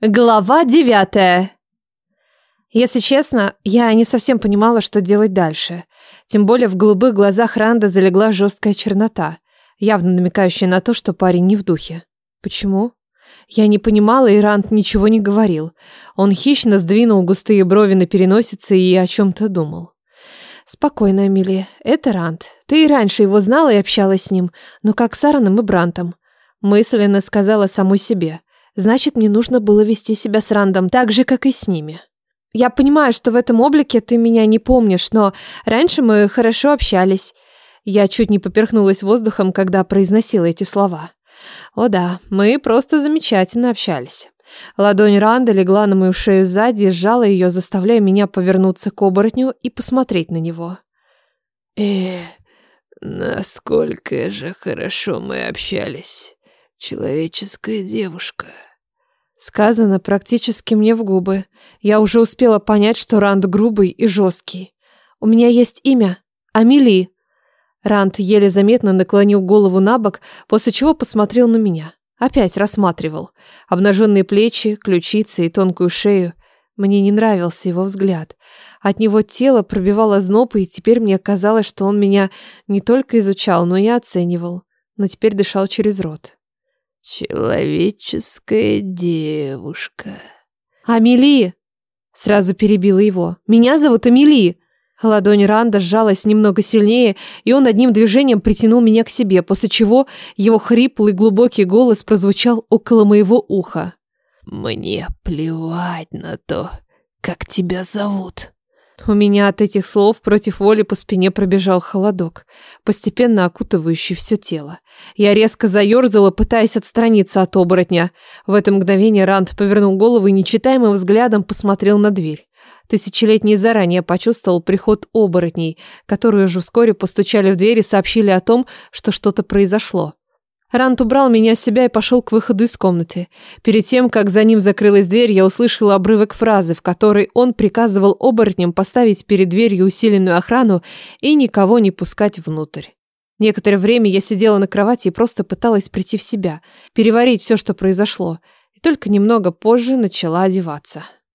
Глава 9. Если честно, я не совсем понимала, что делать дальше. Тем более в голубых глазах Ранда залегла жесткая чернота, явно намекающая на то, что парень не в духе. Почему? Я не понимала, и Ранд ничего не говорил. Он хищно сдвинул густые брови на переносице и о чем-то думал. «Спокойно, Эмили. Это Ранд. Ты и раньше его знала и общалась с ним, но как с Араном и Брантом», — мысленно сказала самой себе. Значит, мне нужно было вести себя с Рандом так же, как и с ними. Я понимаю, что в этом облике ты меня не помнишь, но раньше мы хорошо общались. Я чуть не поперхнулась воздухом, когда произносила эти слова. О да, мы просто замечательно общались. Ладонь Ранда легла на мою шею сзади и сжала ее, заставляя меня повернуться к оборотню и посмотреть на него. Э, насколько же хорошо мы общались, человеческая девушка. Сказано практически мне в губы. Я уже успела понять, что Ранд грубый и жесткий. У меня есть имя. Амели. Ранд еле заметно наклонил голову на бок, после чего посмотрел на меня. Опять рассматривал. Обнаженные плечи, ключицы и тонкую шею. Мне не нравился его взгляд. От него тело пробивало зноб, и теперь мне казалось, что он меня не только изучал, но и оценивал. Но теперь дышал через рот человеческая девушка. Амели! Сразу перебила его. Меня зовут Амели. Ладонь Ранда сжалась немного сильнее, и он одним движением притянул меня к себе, после чего его хриплый глубокий голос прозвучал около моего уха. «Мне плевать на то, как тебя зовут. У меня от этих слов против воли по спине пробежал холодок, постепенно окутывающий все тело. Я резко заерзала, пытаясь отстраниться от оборотня. В это мгновение Ранд повернул голову и нечитаемым взглядом посмотрел на дверь. Тысячелетний заранее почувствовал приход оборотней, которые уже вскоре постучали в дверь и сообщили о том, что что-то произошло. Рант убрал меня с себя и пошел к выходу из комнаты. Перед тем, как за ним закрылась дверь, я услышала обрывок фразы, в которой он приказывал оборотням поставить перед дверью усиленную охрану и никого не пускать внутрь. Некоторое время я сидела на кровати и просто пыталась прийти в себя, переварить все, что произошло, и только немного позже начала одеваться.